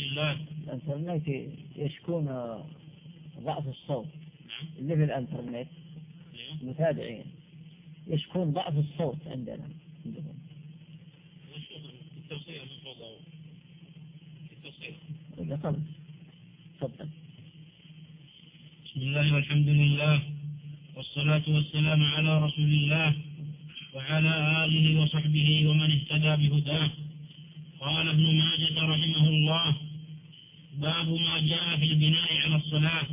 الإنترنت يشكون ضعف الصوت. نعم. اللي في الإنترنت أيوه. متابعين. يشكون ضعف الصوت عندنا. عندهم تفضل. بسم الله والحمد لله والصلاة والسلام على رسول الله وعلى آله وصحبه ومن اهتدى بهداه. قال ابن ماجة رحمه الله باب ما جاء في البناء على الصلاة.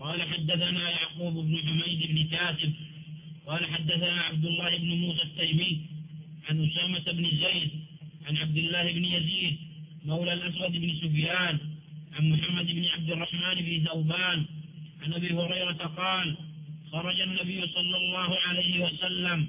قال حدثنا يعقوب بن حميد بن كاتب قال حدثنا عبد الله بن موسى التيمي عن أسامة بن زيد عن عبد الله بن يزيد مولى الأسود بن سفيان عن محمد بن عبد الرحمن بن ثوبان عن أبي هريرة قال خرج النبي صلى الله عليه وسلم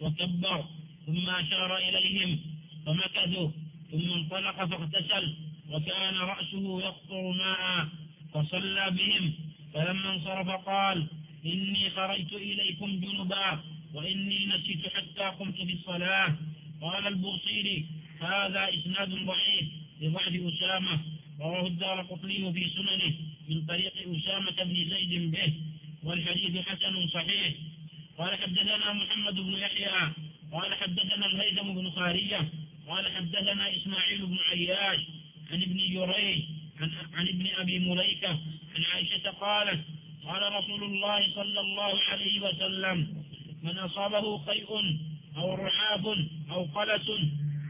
وكبر ثم أشار إليهم فمكثوا ثم انطلق فاغتسل. وكان رأسه يقطر ماء فصلى بهم. فلما انصرف قال إني خرجت إليكم جنبا وإني نسيت حتى قمت في الصلاة قال البوصيري هذا إسناد ضعيف لضعف أسامة رواه الدار قطني في سننه من طريق أسامة بن زيد به والحديث حسن صحيح. قال حدثنا محمد بن يحيى. قال حدثنا الهيثم بن خارية قال حدثنا إسماعيل بن عياش. عن ابن جريج عن, عن ابن أبي مليكة عن عائشة قالت قال رسول الله صلى الله عليه وسلم من أصابه قيء أو رعاف أو قلس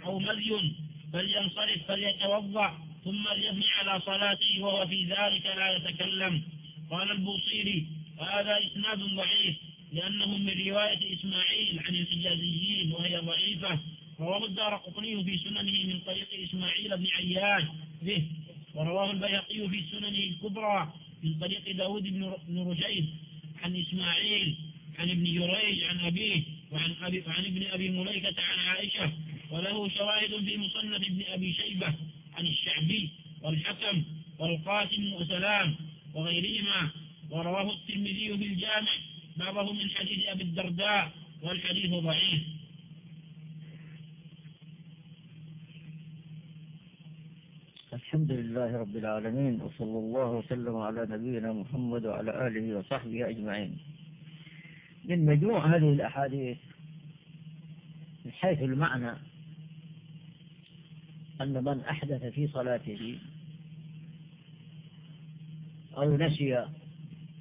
أو مذي فلينصرف فليتوضأ ثم ليبني على صلاته وهو في ذلك لا يتكلم. قال البوصيري وهذا إسناد ضعيف لأنه من رواية إسماعيل عن الحجازيين وهي ضعيفة. رواه الدار قطني في سننه من طريق إسماعيل بن عياش به ورواه البيهقي في سننه الكبرى من طريق داود بن رشيد عن إسماعيل عن ابن جريج عن أبيه وعن, أبي وعن ابن أبي مليكة عن عائشة وله شواهد في مصنف ابن أبي شيبة عن الشعبي والحكم والقاسم وسلام وغيرهما ورواه الترمذي في الجامع بعضه من حديث أبي الدرداء والحديث ضعيف. الحمد لله رب العالمين وصلى الله وسلم على نبينا محمد وعلى آله وصحبه أجمعين. من مجموع هذه الأحاديث من حيث المعنى أن من أحدث في صلاته أو نسي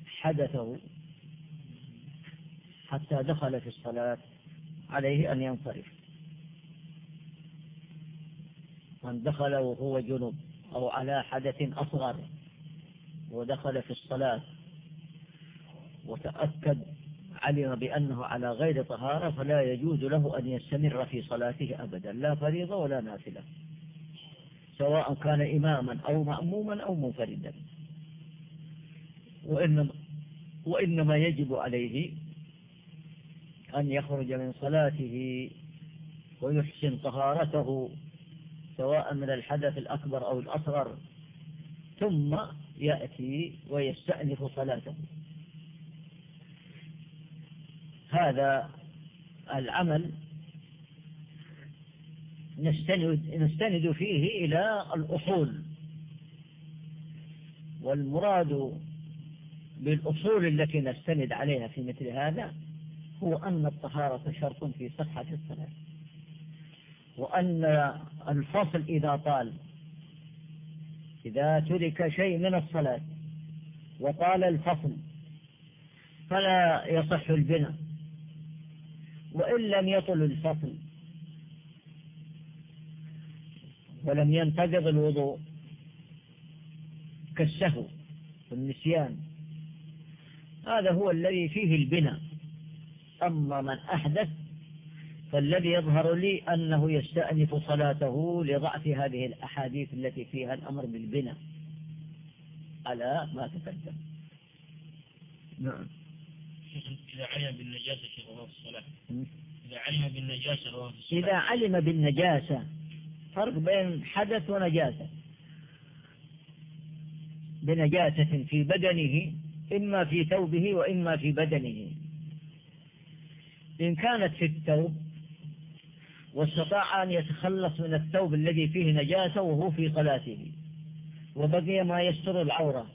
حدثه حتى دخل في الصلاة عليه أن ينصرف. من دخل وهو جنب أو على حدث أصغر ودخل في الصلاة وتأكد علم بأنه على غير طهارة فلا يجوز له أن يستمر في صلاته أبدا لا فريضة ولا نافلة سواء كان إماما أو مأموما أو منفردا. وإنما, وإنما يجب عليه أن يخرج من صلاته ويحسن طهارته سواء من الحدث الأكبر أو الأصغر. ثم يأتي ويستأنف صلاته. هذا العمل نستند, نستند فيه إلى الأصول. والمراد بالأصول التي نستند عليها في مثل هذا هو أن الطهارة شرط في صحة الصلاة. وأن الفصل إذا طال إذا ترك شيء من الصلاة وطال الفصل فلا يصح البناء وإن لم يطل الفصل ولم ينتقض الوضوء كالسهو والنسيان هذا هو الذي فيه البناء أما من أحدث فالذي يظهر لي أنه يستأنف صلاته لضعف هذه الأحاديث التي فيها الأمر بالبناء. على ما تقدم. نعم. إذا علم بالنجاسة في رواه الصلاة إذا علم بالنجاسة رواه الصلاة. إذا علم بالنجاسة فرق بين حدث ونجاسة. بنجاسة في بدنه إما في ثوبه وإما في بدنه. إن كانت في الثوب واستطاع أن يتخلص من الثوب الذي فيه نجاسة وهو في صلاته. وبقي ما يستر العورة.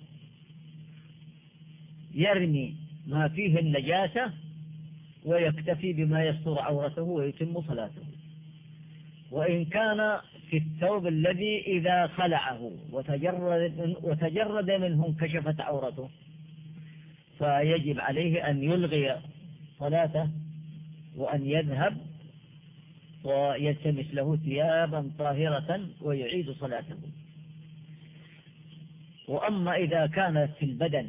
يرمي ما فيه النجاسة ويكتفي بما يستر عورته ويتم صلاته. وإن كان في الثوب الذي إذا خلعه وتجرد, وتجرد منه انكشفت عورته فيجب عليه أن يلغي صلاته وأن يذهب ويلتمس له ثيابا طاهرة ويعيد صلاته. وأما إذا كانت في البدن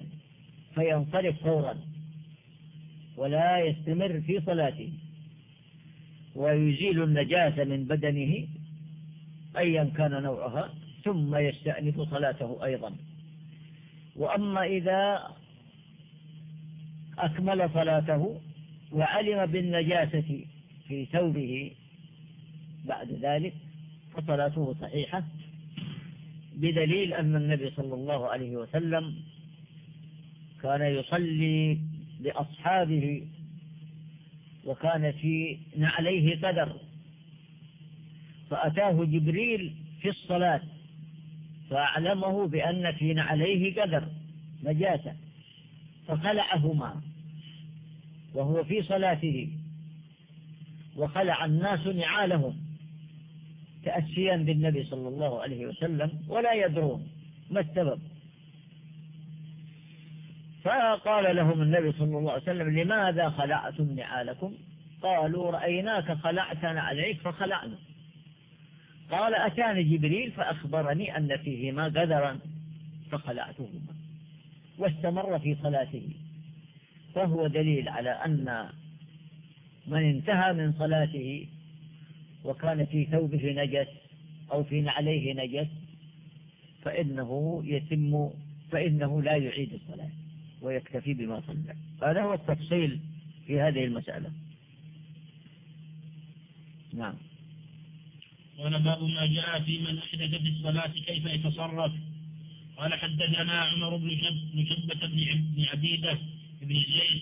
فينصرف فورا ولا يستمر في صلاته. ويزيل النجاسة من بدنه أيا كان نوعها ثم يستأنف صلاته أيضا. وأما إذا أكمل صلاته وعلم بالنجاسة في ثوبه بعد ذلك فصلاته صحيحة بدليل أن النبي صلى الله عليه وسلم كان يصلي لأصحابه وكان في نعليه قدر. فأتاه جبريل في الصلاة فأعلمه بأن في نعليه قدر نجاسة فخلعهما وهو في صلاته وخلع الناس نعالهم. تأسيا بالنبي صلى الله عليه وسلم ولا يدرون ما السبب. فقال لهم النبي صلى الله عليه وسلم لماذا خلعتم نعالكم؟ قالوا رأيناك خلعتنا عليك فخلعنا. قال أتاني جبريل فأخبرني أن فيهما قدرا فخلعتهما واستمر في صلاته. فهو دليل على أن من انتهى من صلاته وكان في ثوبه نجس أو في نعليه نجس فإنه يتم فإنه لا يعيد الصلاة ويكتفي بما صلى. هذا هو التفصيل في هذه المسألة. نعم. قال باب ما جاء في من أحدث في الصلاة كيف يتصرف. قال حدثنا عمر بن شبة بن عبيدة بن زيد.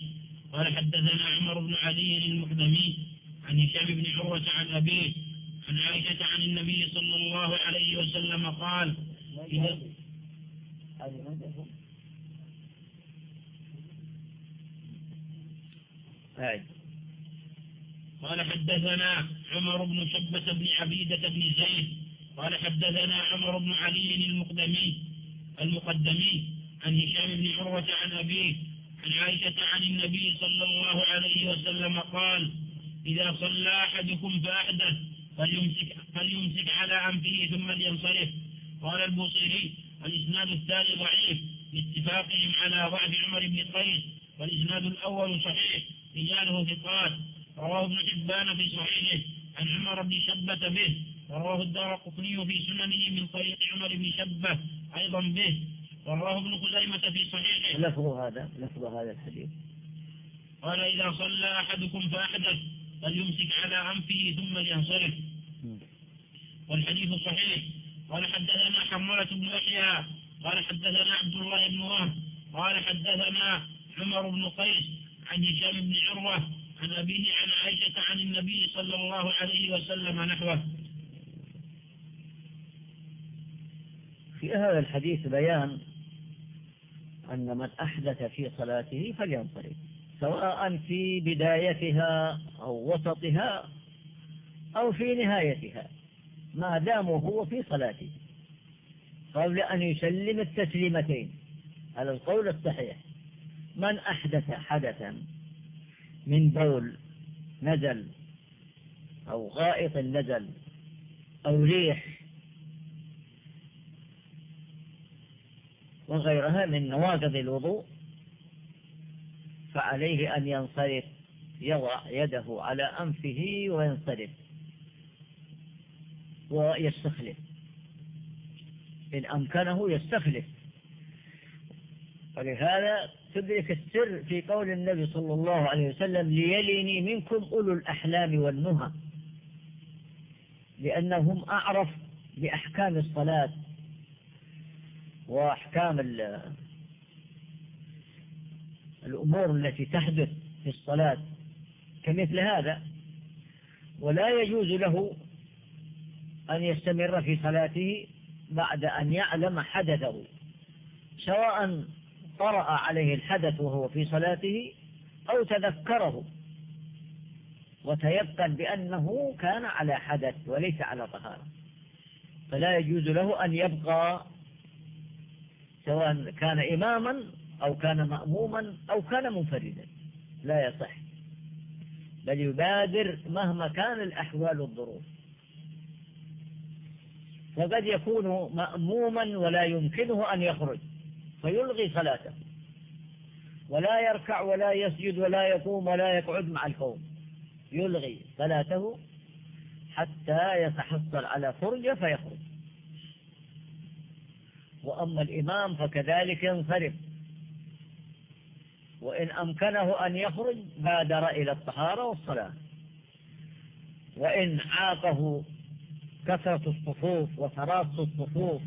قال حدثنا عمر بن علي المقدمي عن هشام بن عروة عن أبيه عن عائشة عن النبي صلى الله عليه وسلم قال قال حدثنا عمر بن شبة بن عبيدة بن زيد قال حدثنا عمر بن علي المقدمي المقدمي عن هشام بن عروة عن أبيه عن عائشة عن النبي صلى الله عليه وسلم قال إذا صلى أحدكم فأحدث فليمسك, فليمسك على أنفه ثم لينصرف. قال البوصيري الإسناد الثاني ضعيف لاتفاقهم على ضعف عمر بن قيس والإسناد الأول صحيح رجاله ثقات. رواه ابن حبان في صحيحه عن عمر بن شبة به ورواه الدار قطني في سننه من طريق عمر بن شبة أيضا به. ورواه ابن خزيمة في صحيحه. لفظ هذا لفظ هذا الحديث. قال إذا صلى أحدكم فأحدث فليمسك على أنفه ثم لينصرف والحديث صحيح. قال حدثنا حمولة بن يحيى. قال حدثنا عبد الله بن وهب. قال حدثنا عمر بن قيس عن هشام بن عروة عن أبيه عن عائشة عن النبي صلى الله عليه وسلم نحوه. في هذا الحديث بيان أن من أحدث في صلاته فلينصرف. سواء في بدايتها أو وسطها أو في نهايتها. ما دام هو في صلاته. قبل أن يسلم التسليمتين. على القول الصحيح. من أحدث حدثا من بول نزل أو غائط نزل أو ريح وغيرها من نواقض الوضوء فعليه أن ينصرف يضع يده على أنفه وينصرف. ويستخلف. إن أمكنه يستخلف. ولهذا تدرك السر في قول النبي صلى الله عليه وسلم ليليني منكم أولو الأحلام والنهى. لأنهم أعرف بأحكام الصلاة وأحكام الأمور التي تحدث في الصلاة كمثل هذا ولا يجوز له أن يستمر في صلاته بعد أن يعلم حدثه سواء طرأ عليه الحدث وهو في صلاته أو تذكره وتيقن بأنه كان على حدث وليس على طهارة. فلا يجوز له أن يبقى سواء كان إماما أو كان مأموما أو كان منفردا. لا يصح. بل يبادر مهما كان الأحوال والظروف. وقد يكون مأموما ولا يمكنه أن يخرج فيلغي صلاته. ولا يركع ولا يسجد ولا يقوم ولا يقعد مع القوم. يلغي صلاته حتى يتحصل على فرجة فيخرج. وأما الإمام فكذلك ينصرف. وإن أمكنه أن يخرج بادر إلى الطهارة والصلاة. وإن عاقه كثرة الصفوف وتراص الصفوف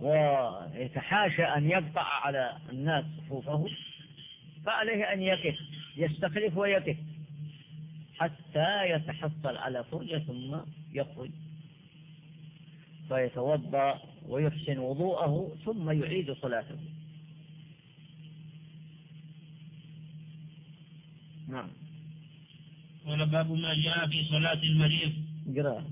ويتحاشى أن يقطع على الناس صفوفه فعليه أن يقف يستخلف ويقف حتى يتحصل على فرجة ثم يخرج. فيتوضأ ويحسن وضوءه ثم يعيد صلاته. نعم. قال باب ما جاء في صلاة المريض. قراءة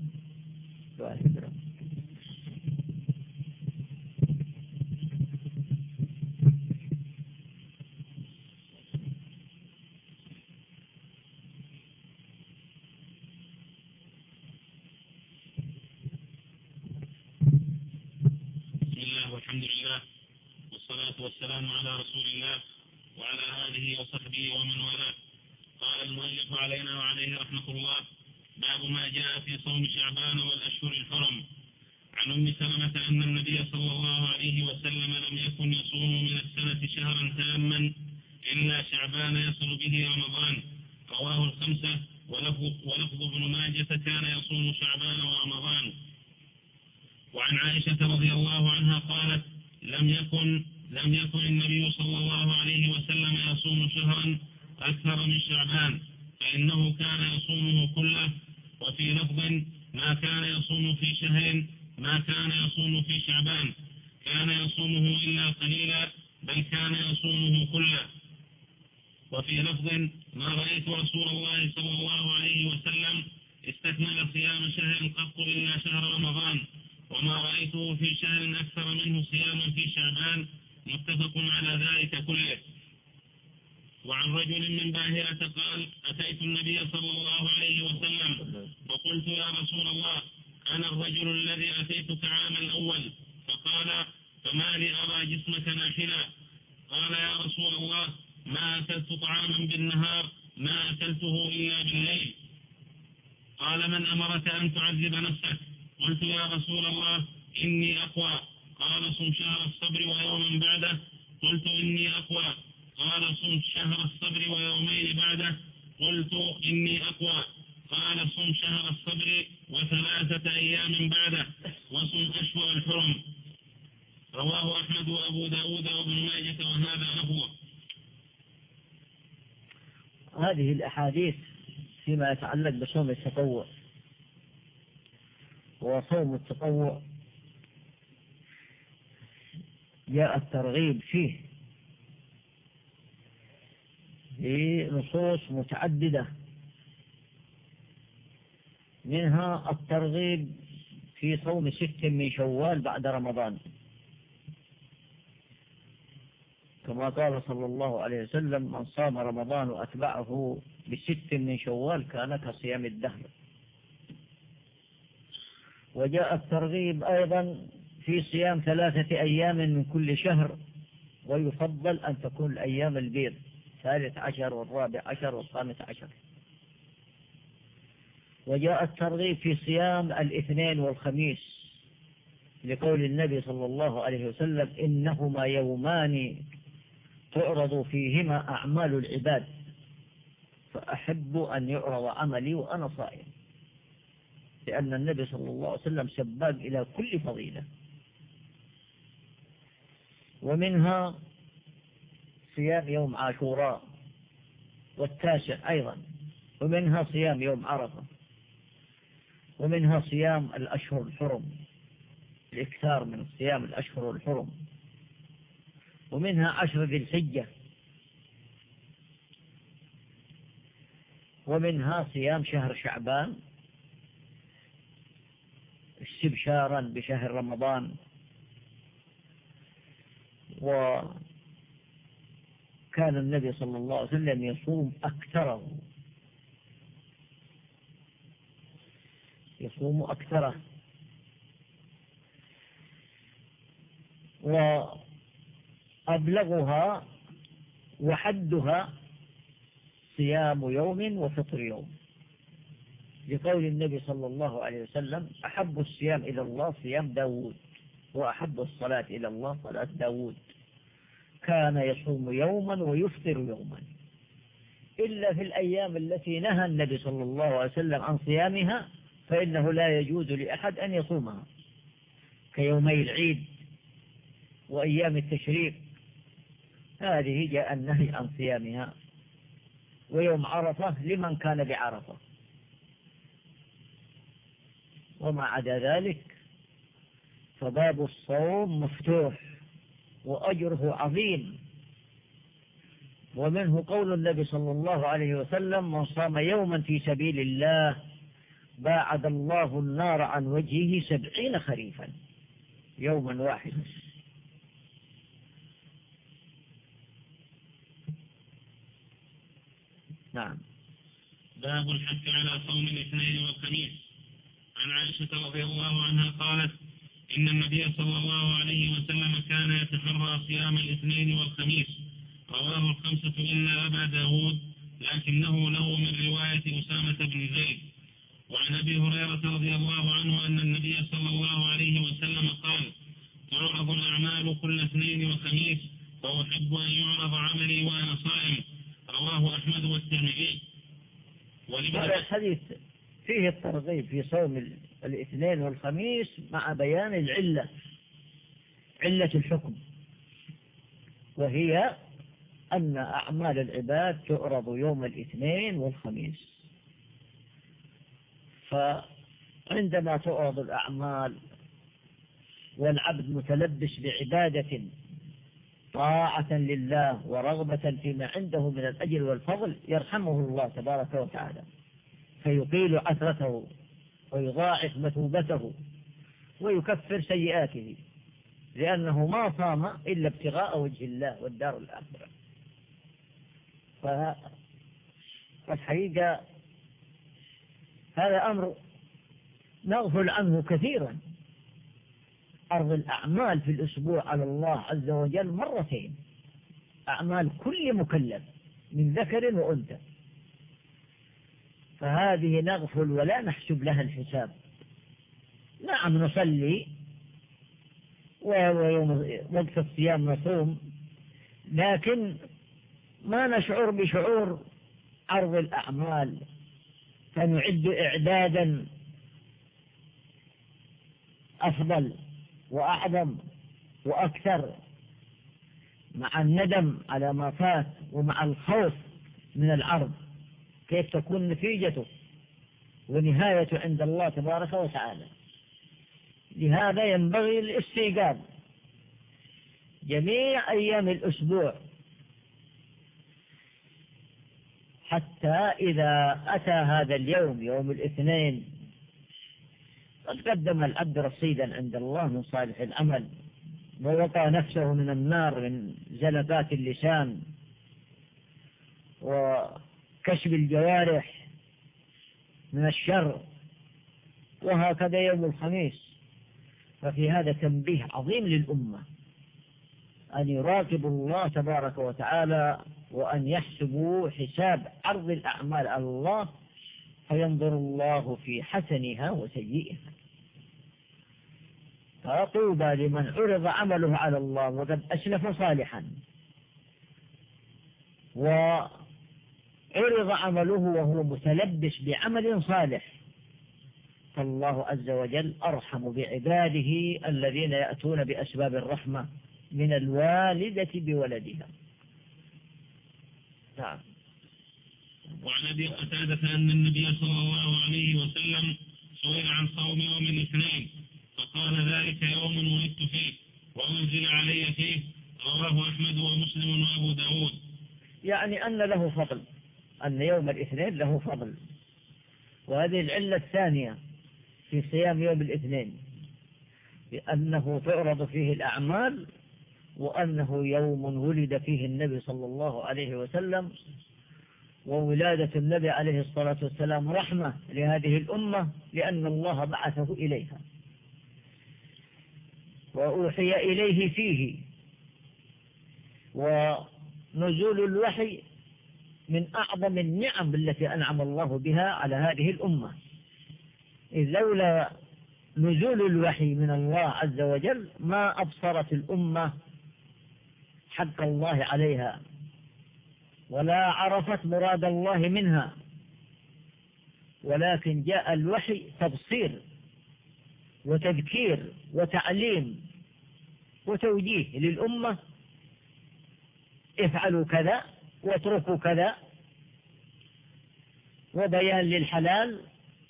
والسلام على رسول الله وعلى آله وصحبه ومن والاه. المؤلف علينا وعليه رحمة الله. باب ما جاء في صوم شعبان والأشهر الحرم. عن أم سلمة أن النبي صلى الله عليه وسلم لم يكن يصوم من السنة شهرا تاما إلا شعبان يصل به رمضان رواه الخمسة ولفظ, ولفظ ابن ماجة كان يصوم شعبان ورمضان وعن عائشة رضي الله عنها قالت لم يكن لم يكن النبي صلى الله عليه وسلم يصوم شهرا أكثر من شعبان فإنه كان يصومه كله وفي لفظ ما كان يصوم في شهر ما كان يصوم في شعبان كان يصومه إلا قليلا بل كان يصومه كله وفي لفظ ما رأيت رسول الله صلى الله عليه وسلم استكمل صيام شهر قط إلا شهر رمضان وما رأيته في شهر أكثر منه صياما في شعبان متفق على ذلك كله وعن رجل من باهرة قال أتيت النبي صلى الله عليه وسلم وقلت يا رسول الله أنا الرجل الذي أتيتك عام الأول. فقال فما لي أرى جسمك ناحلا قال يا رسول الله ما أكلت طعاما بالنهار ما أكلته إلا بالليل. قال من أمرك أن تعذب نفسك؟ قلت يا رسول الله إني أقوى. قال صم شهر الصبر ويوما بعده. قلت إني أقوى. قال صم شهر الصبر ويومين بعده. قلت إني أقوى. قال صم شهر الصبر وثلاثة أيام بعده وصم أشهر الحرم. رواه أحمد وأبو داود وابن ماجة وهذا لفظه هذه الأحاديث فيما يتعلق بصوم التطوع. وصوم التطوع جاء الترغيب فيه. بنصوص متعددة. منها الترغيب في صوم ست من شوال بعد رمضان. كما قال صلى الله عليه وسلم من صام رمضان وأتبعه بست من شوال كان كصيام الدهر. وجاء الترغيب أيضا في صيام ثلاثة أيام من كل شهر ويفضل أن تكون الأيام البيض الثالث عشر والرابع عشر والخامس عشر. وجاء الترغيب في صيام الاثنين والخميس لقول النبي صلى الله عليه وسلم إنهما يومان تعرض فيهما أعمال العباد فأحب أن يعرض عملي وأنا صائم لأن النبي صلى الله عليه وسلم سباب إلى كل فضيلة. ومنها صيام يوم عاشوراء والتاسع أيضا ومنها صيام يوم عرفة. ومنها صيام الأشهر الحرم الإكثار من صيام الأشهر الحرم. ومنها عشر ذي الحجة. ومنها صيام شهر شعبان استبشارا بشهر رمضان. وكان النبي صلى الله عليه وسلم يصوم أكثره. يصوم أكثره وأبلغها وحدها صيام يوم وفطر يوم. لقول النبي صلى الله عليه وسلم أحب الصيام إلى الله صيام داود وأحب الصلاة إلى الله صلاة داود كان يصوم يوما ويفطر يوما. إلا في الأيام التي نهى النبي صلى الله عليه وسلم عن صيامها فإنه لا يجوز لأحد أن يصومها كيومي العيد وأيام التشريق. هذه جاء النهي عن صيامها. ويوم عرفة لمن كان بعرفة. وما عدا ذلك فباب الصوم مفتوح وأجره عظيم. ومنه قول النبي صلى الله عليه وسلم من صام يوما في سبيل الله باعد الله النار عن وجهه سبعين خريفا. يوما واحدا نعم. باب الحث على صوم الاثنين والخميس. عن عائشة رضي الله عنها قالت إن النبي صلى الله عليه وسلم كان يتحرى صيام الاثنين والخميس. رواه الخمسة إلا أبا داود لكنه له من رواية أسامة بن زيد. وعن أبي هريرة رضي الله عنه أن النبي صلى الله عليه وسلم قال تعرض الأعمال كل اثنين وخميس فأحب أن يعرض عملي وأنا صائم. رواه أحمد والترمذي. هذا الحديث فيه الترغيب في صوم الاثنين والخميس مع بيان العلة علة الحكم. وهي أن أعمال العباد تعرض يوم الاثنين والخميس. فعندما تعرض الأعمال والعبد متلبس بعبادة طاعة لله ورغبة فيما عنده من الأجر والفضل يرحمه الله تبارك وتعالى فيقيل عثرته ويضاعف مثوبته ويكفر سيئاته لأنه ما صام إلا ابتغاء وجه الله والدار الآخرة. فالحقيقة هذا أمر نغفل عنه كثيرا. عرض الأعمال في الأسبوع على الله عز وجل مرتين. أعمال كل مكلف من ذكر وأنثى. فهذه نغفل ولا نحسب لها الحساب. نعم نصلي ويوم وقت الصيام نصوم لكن ما نشعر بشعور عرض الأعمال فنعد إعدادا أفضل وأعظم وأكثر مع الندم على ما فات ومع الخوف من العرض كيف تكون نتيجته ونهايته عند الله تبارك وتعالى. لهذا ينبغي الاستيقاظ. جميع أيام الأسبوع حتى إذا أتى هذا اليوم يوم الاثنين قد قدم العبد رصيدا عند الله من صالح العمل ووقى نفسه من النار من زلبات اللسان وكشف الجوارح من الشر. وهكذا يوم الخميس. ففي هذا تنبيه عظيم للأمة أن يراقبوا الله تبارك وتعالى وأن يحسبوا حساب عرض الأعمال على الله فينظر الله في حسنها وسيئها. فطوبى لمن عرض عمله على الله وقد أسلف صالحا. وعرض عمله وهو متلبس بعمل صالح. فالله عز وجل أرحم بعباده الذين يأتون بأسباب الرحمة من الوالدة بولدها. نعم. وعن أبي قتادة أن النبي صلى الله عليه وسلم سئل عن صوم يوم الاثنين فقال ذلك يوم ولدت فيه وأنزل علي فيه رواه أحمد ومسلم وأبو داود. يعني أن له فضل أن يوم الاثنين له فضل. وهذه العلة الثانية في صيام يوم الاثنين لأنه تعرض فيه الأعمال وأنه يوم ولد فيه النبي صلى الله عليه وسلم وولادة النبي عليه الصلاة والسلام رحمة لهذه الأمة لأن الله بعثه إليها. وأوحي إليه فيه. ونزول الوحي من أعظم النعم التي أنعم الله بها على هذه الأمة. إذ لولا نزول الوحي من الله عز وجل ما أبصرت الأمة حق الله عليها ولا عرفت مراد الله منها ولكن جاء الوحي تبصير وتذكير وتعليم وتوجيه للأمة افعلوا كذا واتركوا كذا وبيان للحلال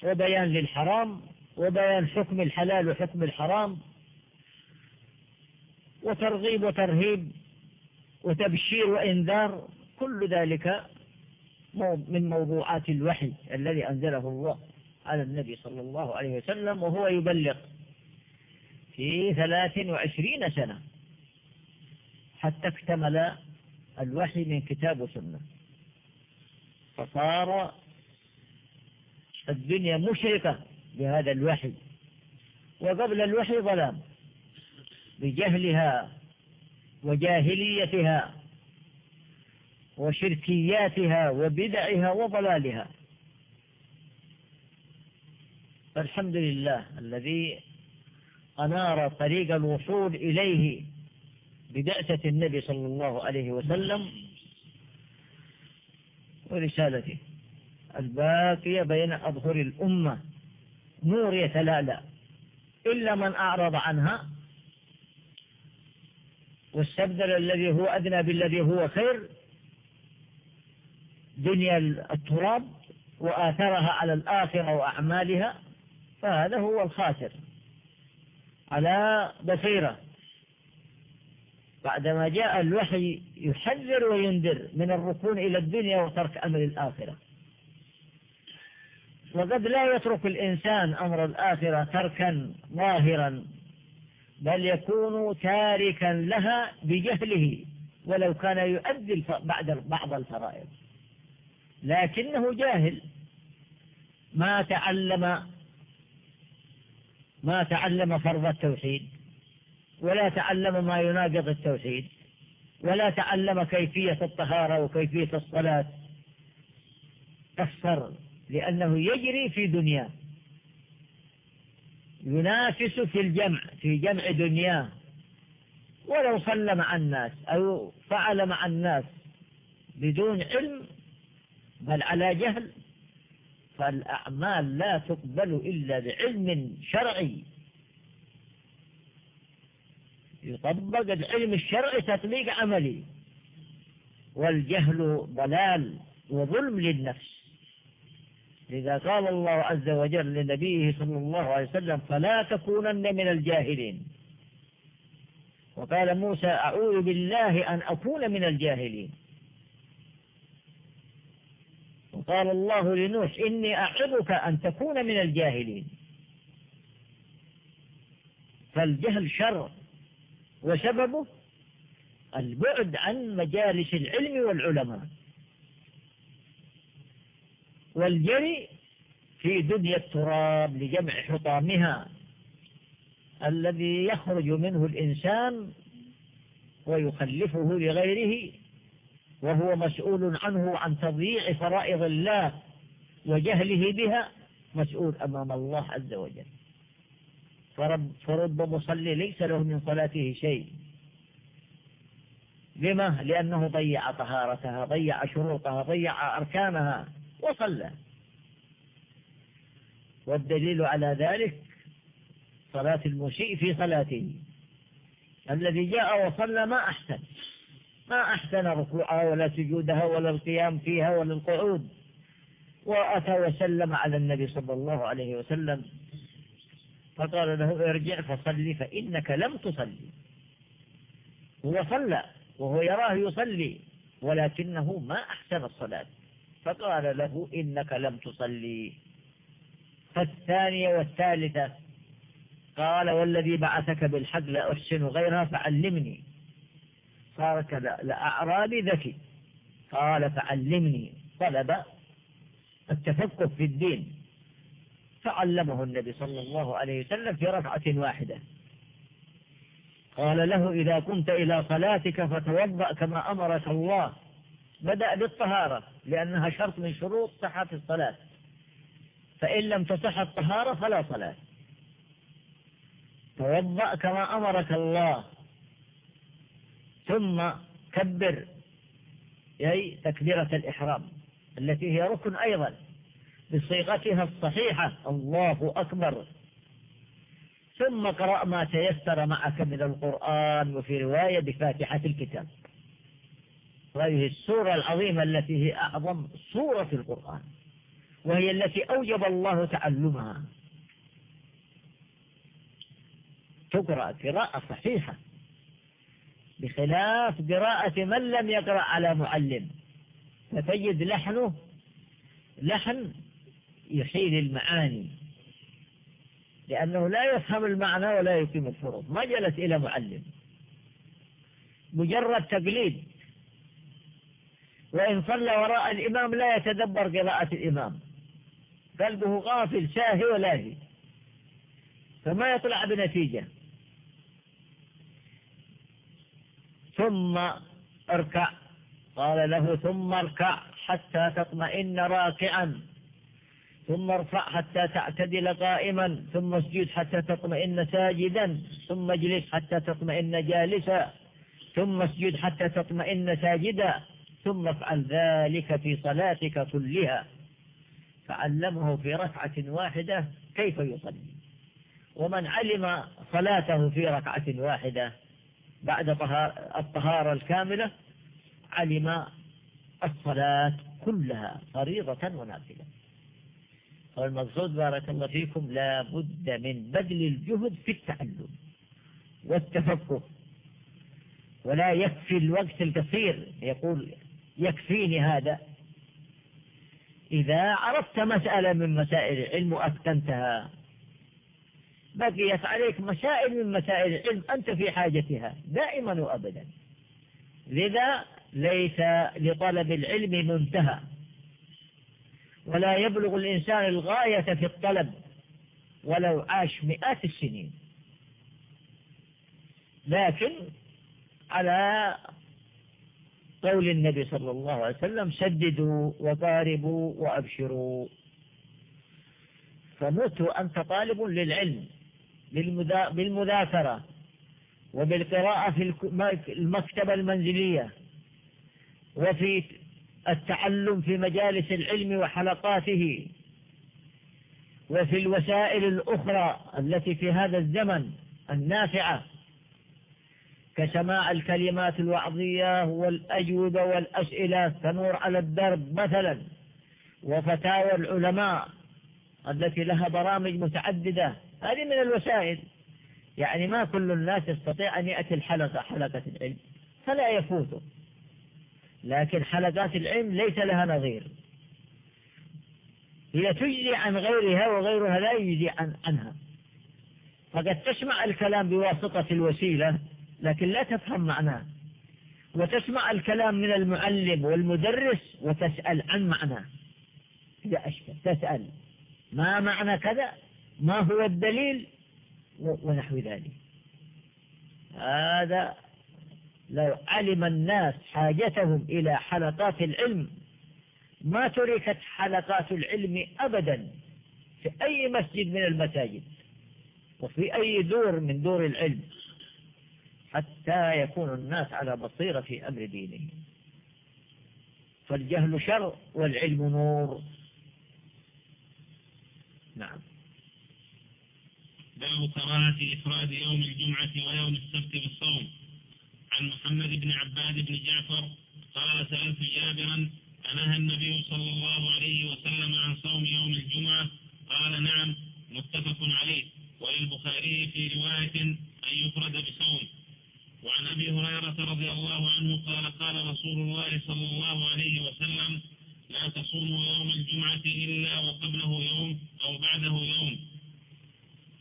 وبيان للحرام وبيان حكم الحلال وحكم الحرام وترغيب وترهيب وتبشير وإنذار كل ذلك من موضوعات الوحي الذي أنزله الله على النبي صلى الله عليه وسلم وهو يبلغ في ثلاث وعشرين سنة حتى اكتمل الوحي من كتاب وسنة. فصار الدنيا مشرقة بهذا الوحي وقبل الوحي ظلام بجهلها وجاهليتها وشركياتها وبدعها وضلالها. فالحمد لله الذي أنار طريق الوصول إليه ببعثة النبي صلى الله عليه وسلم ورسالته. الباقية بين أظهر الأمة نور يتلالى. إلا من أعرض عنها واستبدل الذي هو أدنى بالذي هو خير. دنيا التراب وآثرها على الآخرة وأعمالها فهذا هو الخاسر. على بصيرة. بعدما جاء الوحي يحذر وينذر من الركون إلى الدنيا وترك أمر الآخرة. وقد لا يترك الإنسان أمر الآخرة تركا ظاهرا بل يكون تاركا لها بجهله ولو كان يؤدي بعد بعض الفرائض. لكنه جاهل. ما تعلم ما تعلم فرض التوحيد ولا تعلم ما يناقض التوحيد ولا تعلم كيفية الطهارة وكيفية الصلاة. قصر لأنه يجري في دنياه. ينافس في الجمع في جمع دنياه ولو صلى مع الناس أو فعل مع الناس بدون علم بل على جهل فالأعمال لا تقبل إلا بعلم شرعي. يطبق العلم الشرعي تطبيق عملي. والجهل ضلال وظلم للنفس. لذا قال الله عز وجل لنبيه صلى الله عليه وسلم فلا تكونن من الجاهلين. وقال موسى أعوذ بالله أن أكون من الجاهلين. وقال الله لنوح إني أعظك أن تكون من الجاهلين. فالجهل شر وسببه البعد عن مجالس العلم والعلماء. والجري في دنيا التراب لجمع حطامها الذي يخرج منه الإنسان ويخلفه لغيره وهو مسؤول عنه عن تضييع فرائض الله وجهله بها مسؤول أمام الله عز وجل. فرب, فرب مصلي ليس له من صلاته شيء. لما؟ لأنه ضيع طهارتها ضيع شروطها ضيع أركانها. وصلى. والدليل على ذلك صلاة المسيء في صلاته. الذي جاء وصلى ما أحسن. ما أحسن ركوعها ولا سجودها ولا القيام فيها ولا القعود. وأتى وسلم على النبي صلى الله عليه وسلم. فقال له ارجع فصلي فإنك لم تصلي. هو صلى وهو يراه يصلي ولكنه ما أحسن الصلاة. فقال له إنك لم تصلي. فالثانية والثالثة قال والذي بعثك بالحق لأحسن غيرها فعلمني. صار لأعرابي ذكي. قال فعلمني. طلب التفقه في الدين. فعلمه النبي صلى الله عليه وسلم في ركعة واحدة. قال له إذا كنت إلى صلاتك فتوضأ كما أمرك الله. بدأ بالطهارة لأنها شرط من شروط صحة الصلاة. فإن لم تصح الطهارة فلا صلاة. توضأ كما أمرك الله. ثم كبر أي تكبيرة الإحرام التي هي ركن أيضا. بصيغتها الصحيحة الله أكبر. ثم قرأ ما تيسر معك من القرآن وفي رواية بفاتحة الكتاب. وهذه السورة العظيمة التي هي أعظم سورة في القرآن وهي التي أوجب الله تعلمها. تقرأ قراءة صحيحة بخلاف قراءة من لم يقرأ على معلم. فتجد لحنه لحن يحيل المعاني لأنه لا يفهم المعنى ولا يقيم الفروض. ما جلس إلى معلم. مجرد تقليد وإن صلى وراء الإمام لا يتدبر قراءة الإمام. قلبه غافل ساهي ولاهي. فما يطلع بنتيجة. ثم اركع. قال له ثم اركع حتى تطمئن راكعا. ثم ارفع حتى تعتدل قائما. ثم اسجد حتى تطمئن ساجدا. ثم اجلس حتى تطمئن جالسا. ثم اسجد حتى تطمئن ساجدا. ثم افعل ذلك في صلاتك كلها. فعلمه في ركعة واحدة كيف يصلي. ومن علم صلاته في ركعة واحدة بعد الطهارة الكاملة علم الصلاة كلها فريضة ونافلة. والمقصود بارك الله فيكم لا بد من بذل الجهد في التعلم والتفقه ولا يكفي الوقت القصير يقول يكفيني هذا. إذا عرفت مسألة من مسائل العلم وأتقنتها بقيت عليك مسائل من مسائل العلم أنت في حاجتها دائما وأبدا. لذا ليس لطلب العلم منتهى. ولا يبلغ الإنسان الغاية في الطلب ولو عاش مئات السنين. لكن على قول النبي صلى الله عليه وسلم سددوا وقاربوا وأبشروا. فمت أنت طالب للعلم بالمذاكرة وبالقراءة في المكتبة المنزلية وفي التعلم في مجالس العلم وحلقاته وفي الوسائل الأخرى التي في هذا الزمن النافعة. كسماع الكلمات الوعظية والأجوبة والأسئلة تنور على الدرب مثلا. وفتاوى العلماء التي لها برامج متعددة. هذه من الوسائل. يعني ما كل الناس يستطيع أن يأتي الحلقة حلقة العلم. فلا يفوته لكن حلقات العلم ليس لها نظير. هي تجزي عن غيرها وغيرها لا يجزي عن عنها. فقد تسمع الكلام بواسطة الوسيلة لكن لا تفهم معناه. وتسمع الكلام من المعلم والمدرس وتسأل عن معناه. إذا أشكل تسأل. ما معنى كذا؟ ما هو الدليل؟ ونحو ذلك. هذا لو علم الناس حاجتهم إلى حلقات العلم ما تركت حلقات العلم أبدا في أي مسجد من المساجد. وفي أي دور من دور العلم. حتى يكون الناس على بصيرة في أمر دينهم فالجهل شر والعلم نور. نعم. باب كراهة إفراد يوم الجمعة ويوم السبت بالصوم. عن محمد بن عباد بن جعفر قال سألت جابرا أنهى النبي صلى الله عليه وسلم عن صوم يوم الجمعة؟ قال نعم متفق عليه. وللبخاري في رواية أن يفرد بصوم. وعن أبي هريرة رضي الله عنه قال قال رسول الله صلى الله عليه وسلم لا تصوموا يوم الجمعة إلا وقبله يوم أو بعده يوم.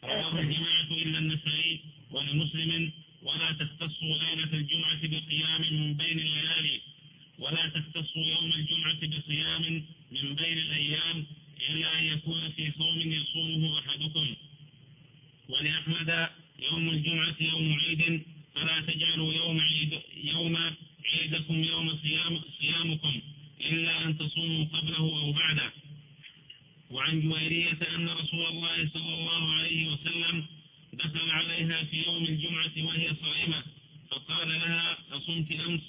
رواه الجماعة إلا النسائي ولمسلم ولا تختصوا ليلة الجمعة بقيام من بين الليالي ولا تختصوا يوم الجمعة بصيام من بين الأيام إلا أن يكون في صوم يصومه أحدكم ولأحمد يوم الجمعة يوم عيد فلا تجعلوا يوم عيد يوم عيدكم يوم صيام صيامكم إلا أن تصوموا قبله أو بعده وعن جويرية أن رسول الله صلى الله عليه وسلم دخل عليها في يوم الجمعة وهي صائمة فقال لها أصمت أمس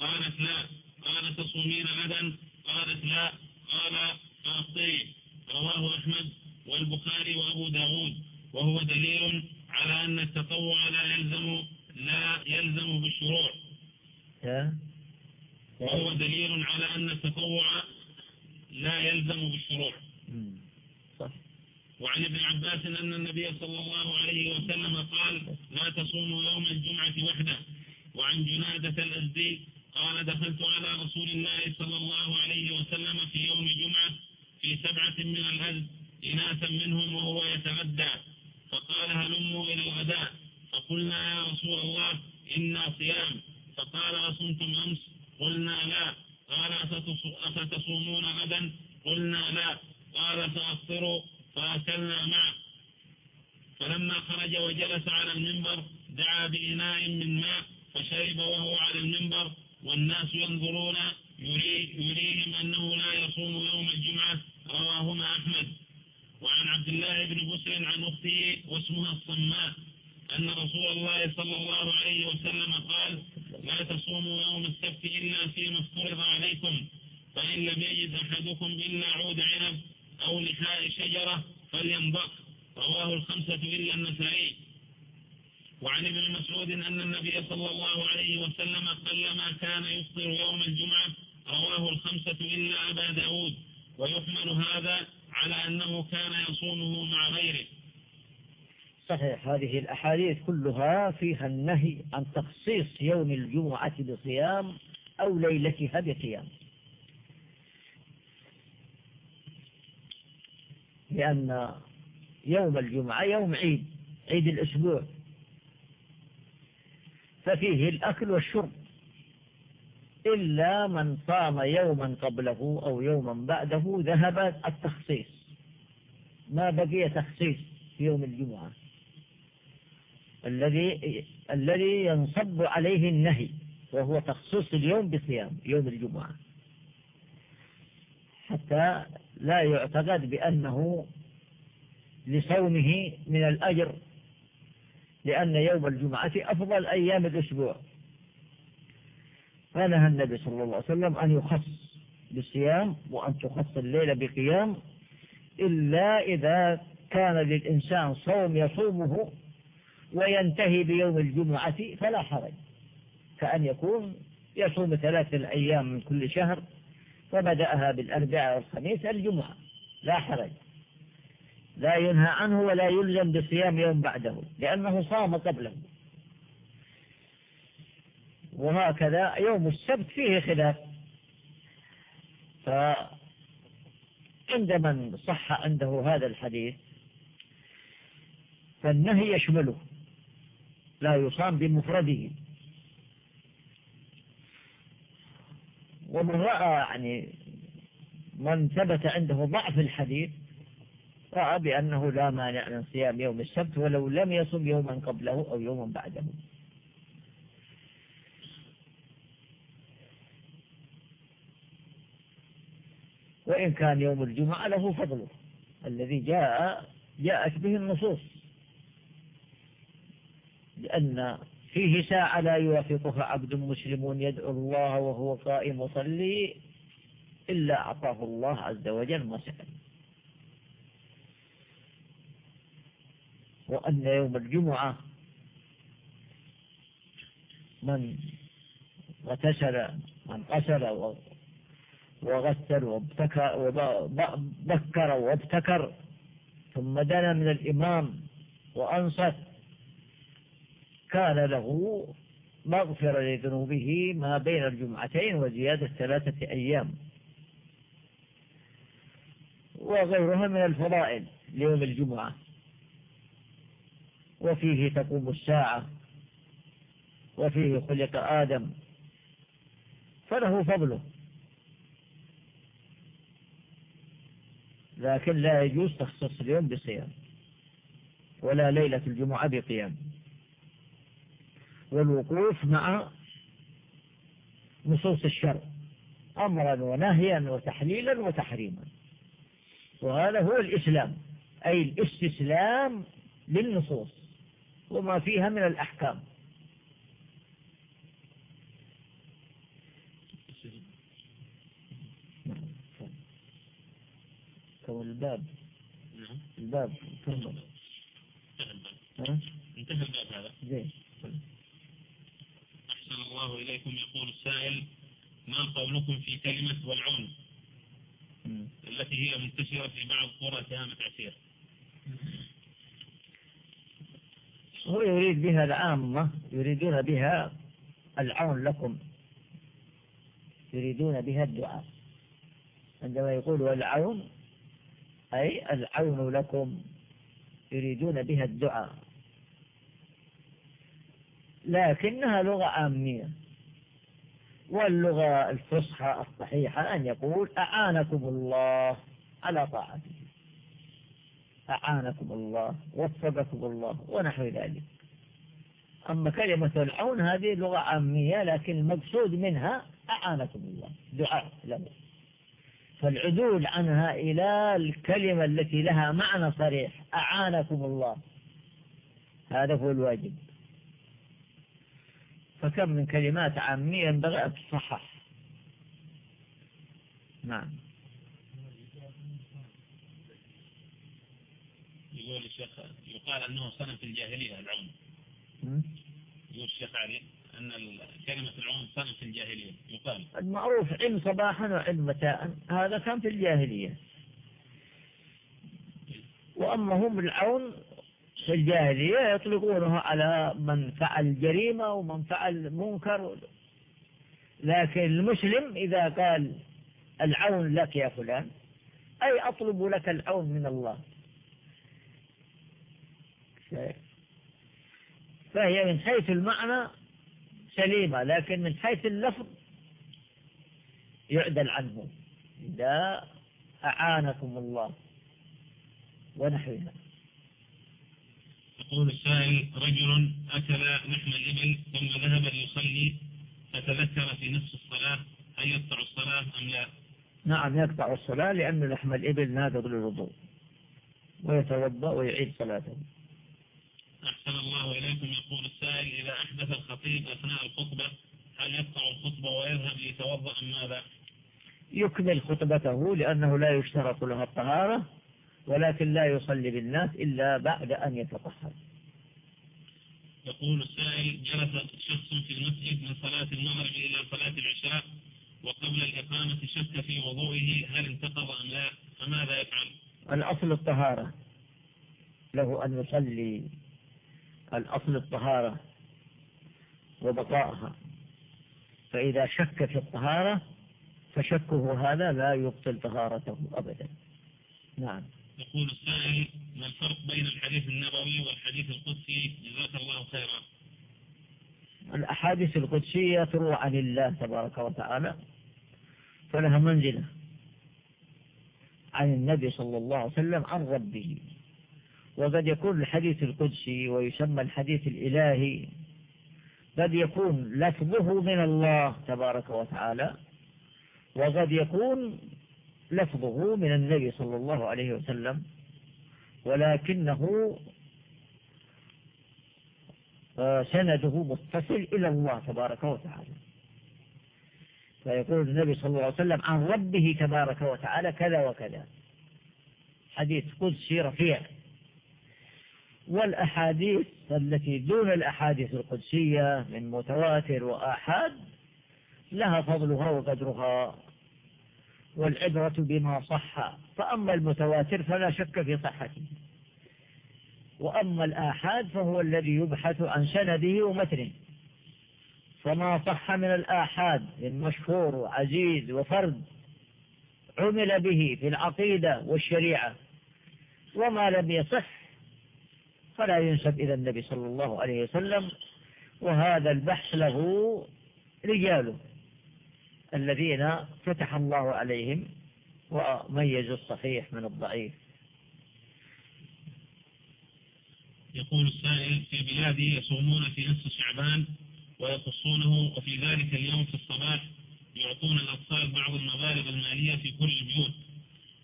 قالت لا قال تصومين غدا قالت لا قال فأفطري رواه أحمد والبخاري وأبو داود وهو دليل على أن التطوع لا يلزم لا يلزم بالشروع وهو دليل على أن التطوع لا يلزم بالشروع صح وعن ابن عباس أن النبي صلى الله عليه وسلم قال لا تصوموا يوم الجمعة وحده وعن جنادة الأزدي قال دخلت على رسول الله صلى الله عليه وسلم في يوم جمعة في سبعة من الأزد إناثا منهم وهو يتغدى فقال هلموا إلى الغداء فقلنا يا رسول الله إنا صيام فقال أصمتم أمس قلنا لا قال أفتصومون غدا قلنا لا قال فأفطروا فأكلنا معه فلما خرج وجلس على المنبر دعا بإناء من ماء فشرب وهو على المنبر والناس ينظرون أنه لا يصوم يوم الجمعة رواهما أحمد وعن عبد الله بن بسر عن أخته واسمها الصماء أن رسول الله صلى الله عليه وسلم قال لا تصوموا يوم السبت إلا فيما افترض عليكم فإن لم يجد أحدكم إلا عود عنب أو لحاء شجرة فلينضق رواه الخمسة إلا النسائي وعن ابن مسعود أن النبي صلى الله عليه وسلم قلما كان يفطر يوم الجمعة رواه الخمسة إلا أبا داود ويحمل هذا على أنه كان يصومه مع غيره صحيح هذه الأحاديث كلها فيها النهي عن تخصيص يوم الجمعة بصيام أو ليلتها بقيام. لأن يوم الجمعة يوم عيد عيد الأسبوع. ففيه الأكل والشرب. إلا من صام يوما قبله أو يوما بعده ذهب التخصيص. ما بقي تخصيص في يوم الجمعة؟ الذي الذي ينصب عليه النهي وهو تخصيص اليوم بصيام يوم الجمعة. حتى لا يعتقد بأنه لصومه من الأجر لأن يوم الجمعة أفضل أيام الأسبوع. فنهى النبي صلى الله عليه وسلم أن يخص بالصيام وأن تخص الليلة بقيام إلا إذا كان للإنسان صوم يصومه وينتهي بيوم الجمعة فلا حرج. كأن يكون يصوم ثلاثة أيام من كل شهر فبدأها بالأربعاء والخميس الجمعة. لا حرج. لا ينهى عنه ولا يلزم بصيام يوم بعده لأنه صام قبله. وهكذا يوم السبت فيه خلاف. فعند من صح عنده هذا الحديث فالنهي يشمله. لا يصام بمفرده. ومن رأى يعني من ثبت عنده ضعف الحديث رأى بأنه لا مانع من صيام يوم السبت ولو لم يصم يوما قبله أو يوما بعده. وإن كان يوم الجمعة له فضله. الذي جاء جاءت به النصوص. لأن فيه ساعة لا يوافقها عبد مسلم يدعو الله وهو قائم يصلي إلا أعطاه الله عز وجل ما وأن يوم الجمعة من غتسل من قسل وغسل وابتكر وبكر وابتكر ثم دنا من الإمام وأنصت كان له مغفرة لذنوبه ما بين الجمعتين وزيادة ثلاثة أيام. وغيرها من الفضائل ليوم الجمعة. وفيه تقوم الساعة. وفيه خلق آدم. فله فضله. لكن لا يجوز تخصص اليوم بصيام. ولا ليلة الجمعة بقيام. والوقوف مع نصوص الشرع أمرا ونهيا وتحليلا وتحريما. وهذا هو الإسلام أي الاستسلام للنصوص وما فيها من الأحكام. كون الباب؟ نعم. الباب تفضل. انتهى الباب. هذا. زين الله إليكم يقول السائل ما قولكم في كلمة والعون التي هي منتشرة في بعض قرى تهامة عسير؟ هو يريد بها العامة يريدون بها العون لكم. يريدون بها الدعاء. عندما يقول والعون أي العون لكم يريدون بها الدعاء. لكنها لغة عامية واللغة الفصحى الصحيحة أن يقول أعانكم الله على طاعته. أعانكم الله وفقكم الله ونحو ذلك. أما كلمة العون هذه لغة عامية لكن المقصود منها أعانكم الله دعاء له. فالعدول عنها إلى الكلمة التي لها معنى صريح أعانكم الله. هذا هو الواجب. فكم من كلمات عامية ينبغي أن تصحح نعم. يقول الشيخ يقال أنه صنم في الجاهلية العون يقول الشيخ علي أن كلمة العون صنم في الجاهلية. يقال. المعروف علم صباحا وعلم متاء هذا كان في الجاهلية. وأما هم العون في الجاهلية يطلقونه على من فعل جريمة ومن فعل منكر لكن المسلم إذا قال العون لك يا فلان أي أطلب لك العون من الله؟ فهي من حيث المعنى سليمة لكن من حيث اللفظ يعدل عنه. إذا أعانكم الله ونحوها يقول السائل رجل أكل لحم الإبل ثم ذهب ليصلي فتذكر في نفس الصلاة هل يقطع الصلاة أم لا؟ نعم يقطع الصلاة لأن لحم الإبل ناقض للوضوء ويتوضأ ويعيد صلاته. أحسن الله إليكم يقول السائل إذا أحدث الخطيب أثناء الخطبة هل يقطع الخطبة ويذهب ليتوضأ أم ماذا؟ يكمل خطبته لأنه لا يشترط لها الطهارة ولكن لا يصلي بالناس إلا بعد أن يتطهر. يقول السائل جلس شخص في المسجد من صلاة المغرب إلى صلاة العشاء وقبل الإقامة شك في وضوئه هل انتقض أم لا فماذا يفعل؟ الأصل الطهارة. له أن يصلي الأصل الطهارة وبقائها فإذا شك في الطهارة فشكه هذا لا يبطل طهارته أبدا. نعم. يقول السائل ما الفرق بين الحديث النبوي والحديث القدسي؟ جزاك الله خيرا. الأحاديث القدسية تروى عن الله تبارك وتعالى فلها منزلة. عن النبي صلى الله عليه وسلم عن ربه. وقد يكون الحديث القدسي ويسمى الحديث الإلهي. قد يكون لفظه من الله تبارك وتعالى. وقد يكون لفظه من النبي صلى الله عليه وسلم ولكنه آه، سنده متصل إلى الله تبارك وتعالى. فيقول النبي صلى الله عليه وسلم عن ربه تبارك وتعالى كذا وكذا. حديث قدسي رفيع. والأحاديث التي دون الأحاديث القدسية من متواتر وآحاد لها فضلها وقدرها. والعبرة بما صح. فأما المتواتر فلا شك في صحته. وأما الآحاد فهو الذي يبحث عن سنده ومتنه. فما صح من الآحاد المشهور وعزيز وفرد عمل به في العقيدة والشريعة وما لم يصح فلا ينسب إلى النبي صلى الله عليه وسلم وهذا البحث له رجاله الذين فتح الله عليهم وميزوا الصحيح من الضعيف يقول السائل في بلادي يصومون في نصف شعبان ويقصونه وفي ذلك اليوم في الصباح يعطون الأطفال بعض المبالغ المالية في كل البيوت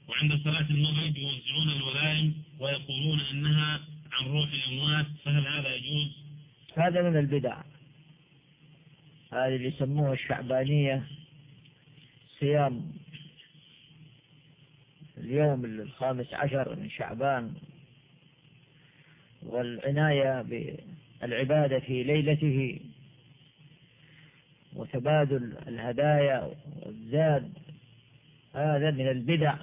وعند صلاة المغرب يوزعون الولائم ويقولون أنها عن روح الأموات فهل هذا يجوز؟ هذا من البدع هذه اللي يسموها الشعبانية صيام اليوم الخامس عشر من شعبان. والعناية بالعبادة في ليلته. وتبادل الهدايا والزاد. هذا من البدع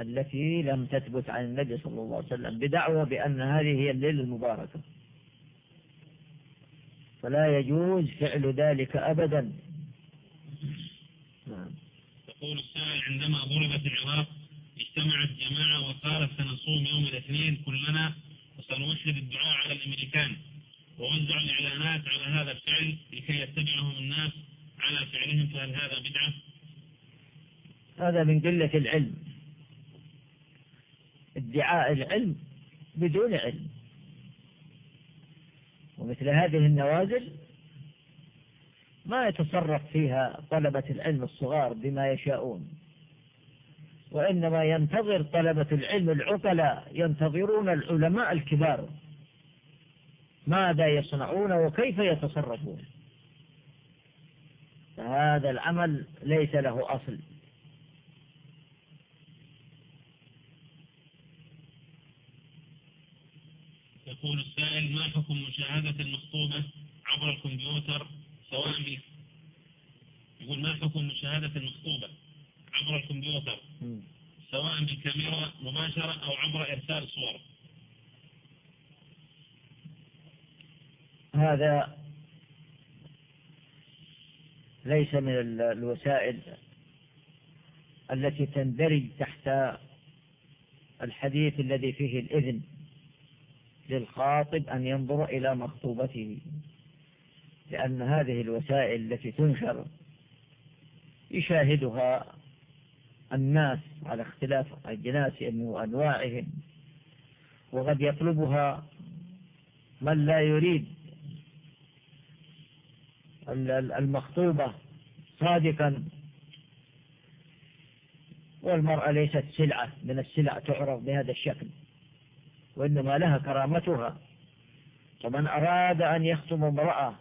التي لم تثبت عن النبي صلى الله عليه وسلم. بدعوة بأن هذه هي الليلة المباركة. فلا يجوز فعل ذلك أبدا. يقول السائل عندما ضربت العراق اجتمعت جماعة وقالت سنصوم يوم الاثنين كلنا وسنوحد الدعاء على الأمريكان. ووزعوا الإعلانات على هذا الفعل لكي يتبعهم الناس على فعلهم فهل هذا بدعة؟ هذا من قلة العلم. ادعاء العلم بدون علم. ومثل هذه النوازل ما يتصرف فيها طلبة العلم الصغار بما يشاءون. وإنما ينتظر طلبة العلم العقلاء ينتظرون العلماء الكبار. ماذا يصنعون وكيف يتصرفون؟ فهذا العمل ليس له أصل. يقول السائل ما حكم مشاهدة المخطوبة عبر الكمبيوتر؟ سواء يقول ما حكم مشاهدة المخطوبة عبر الكمبيوتر؟ سواء بالكاميرا مباشرة أو عبر إرسال صور. هذا ليس من الوسائل التي تندرج تحت الحديث الذي فيه الإذن للخاطب أن ينظر إلى مخطوبته لأن هذه الوسائل التي تنشر يشاهدها الناس على اختلاف أجناسهم وأنواعهم وقد يطلبها من لا يريد المخطوبة صادقا. والمرأة ليست سلعة من السلع تعرض بهذا الشكل وإنما لها كرامتها. ومن أراد أن يخطب امرأة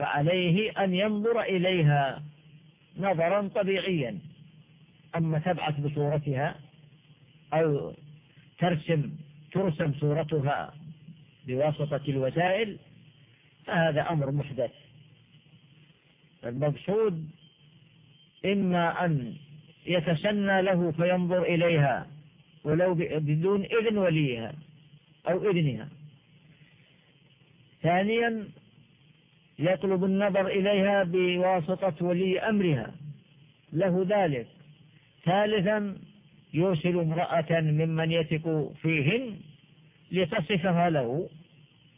فعليه أن ينظر إليها نظرا طبيعيا. أما تبعث بصورتها أو ترسم ترسم صورتها بواسطة الوسائل فهذا أمر محدث. المقصود إما أن يتسنى له فينظر إليها ولو بدون إذن وليها أو إذنها. ثانيا يطلب النظر إليها بواسطة ولي أمرها. له ذلك. ثالثا يرسل امرأة ممن يثق فيهن لتصفها له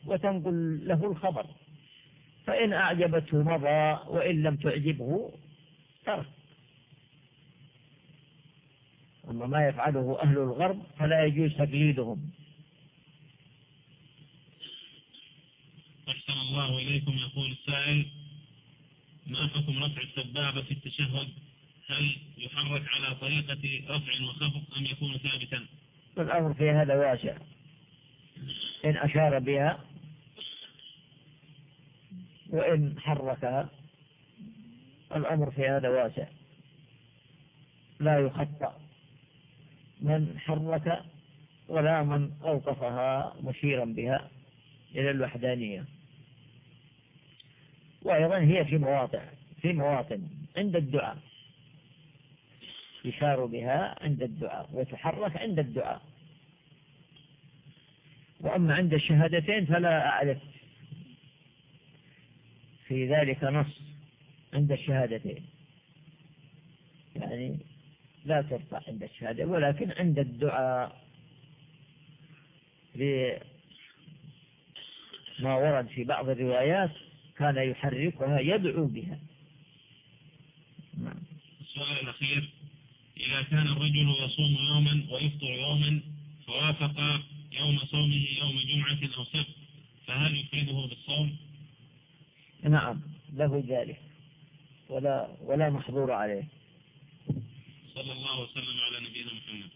وتنقل له الخبر. فإن أعجبته مضى وإن لم تعجبه ترك. أما ما يفعله أهل الغرب فلا يجوز تقليدهم. أحسن الله إليكم يقول السائل ما حكم رفع السبابة في التشهد؟ هل يحرك على طريقة رفع وخفض أم يكون ثابتا؟ الأمر في هذا واسع. إن أشار بها وإن حركها الأمر في هذا واسع. لا يخطأ. من حرك ولا من أوقفها مشيرا بها إلى الوحدانية. وأيضا هي في مواضع في مواطن عند الدعاء. يشار بها عند الدعاء وتحرك عند الدعاء. وأما عند الشهادتين فلا أعرف. في ذلك نص عند الشهادتين. يعني لا ترفع عند الشهادة ولكن عند الدعاء. لما ورد في بعض الروايات كان يحركها يدعو بها. السؤال الأخير إذا كان الرجل يصوم يوما ويفطر يوما فوافق يوم صومه يوم جمعة أو سبت فهل يفرده بالصوم؟ نعم له ذلك. ولا ولا محظور عليه. صلى الله وسلم على نبينا محمد.